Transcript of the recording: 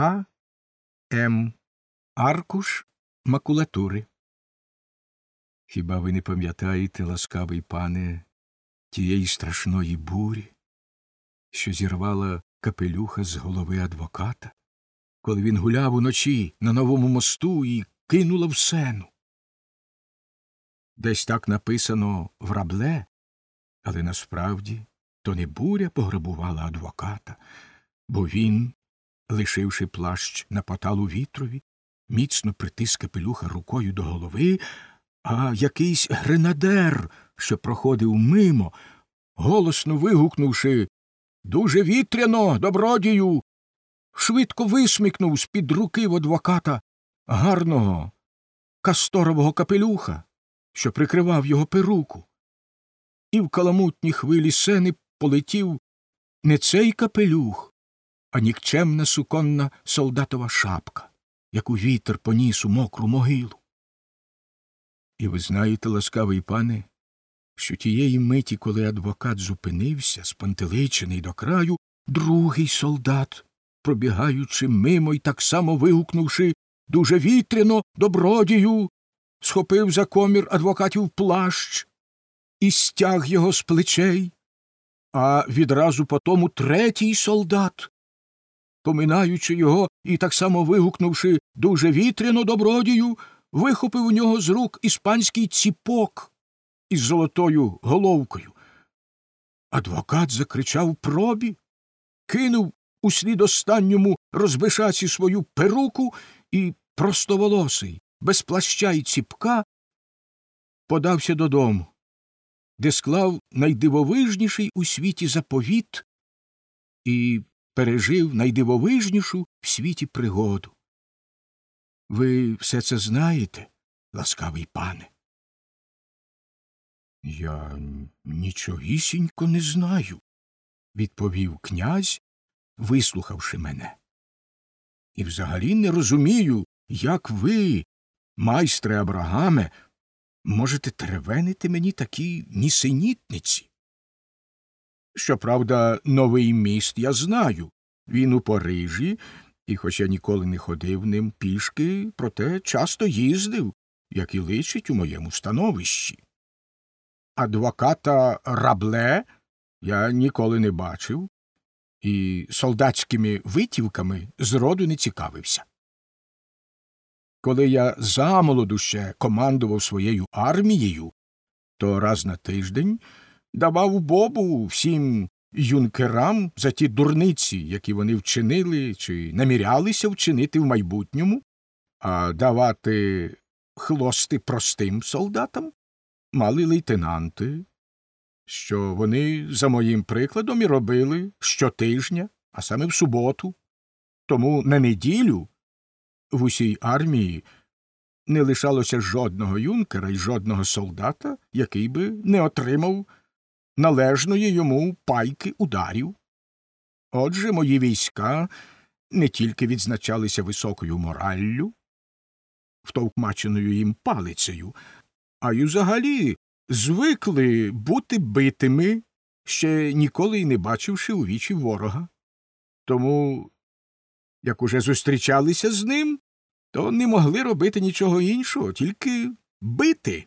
А. М. Аркуш макулатури. Хіба ви не пам'ятаєте, ласкавий пане, тієї страшної бурі, що зірвала капелюха з голови адвоката, коли він гуляв уночі на новому мосту і кинула в сену? Десь так написано в рабле, але насправді то не буря пограбувала адвоката, бо він, лишивши плащ на поталу вітрові, міцно притис капелюха рукою до голови, а якийсь гренадер, що проходив мимо, голосно вигукнувши Дуже вітряно, добродію, швидко висмикнув з під руки в адвоката гарного касторового капелюха, що прикривав його перуку, і в каламутні хвилі сени полетів не цей капелюх, а нікчемна суконна солдатова шапка, яку вітер поніс у мокру могилу. І ви знаєте, ласкавий пане, що тієї миті, коли адвокат зупинився, спантеличений до краю, другий солдат, пробігаючи мимо й так само вигукнувши дуже вітряно, добродію, схопив за комір адвокатів плащ і стяг його з плечей, а відразу по тому третій солдат, поминаючи його і так само вигукнувши дуже вітряно добродію, вихопив у нього з рук іспанський ціпок із золотою головкою. Адвокат закричав пробі, кинув услід останньому розбишаці свою перуку і простоволосий, без плаща й ціпка, подався додому, де склав найдивовижніший у світі заповіт і пережив найдивовижнішу в світі пригоду. Ви все це знаєте, ласкавий пане? Я нічогісінько не знаю, відповів князь, вислухавши мене. І взагалі не розумію, як ви, майстре Абрагаме, можете теревенити мені такі нісенітниці. Щоправда, новий міст я знаю. Він у Парижі, і, хоч я ніколи не ходив ним пішки, проте часто їздив, як і личить у моєму становищі. Адвоката Рабле я ніколи не бачив, і солдатськими витівками зроду не цікавився. Коли я замолоду ще командував своєю армією, то раз на тиждень давав бобу всім юнкерам за ті дурниці, які вони вчинили чи намірялися вчинити в майбутньому, а давати хлости простим солдатам мали лейтенанти, що вони, за моїм прикладом, і робили щотижня, а саме в суботу. Тому на неділю в усій армії не лишалося жодного юнкера і жодного солдата, який би не отримав належної йому пайки ударів. Отже, мої війська не тільки відзначалися високою мораллю, втовкмаченою їм палицею, а й взагалі звикли бути битими, ще ніколи й не бачивши у вічі ворога. Тому, як уже зустрічалися з ним, то не могли робити нічого іншого, тільки бити.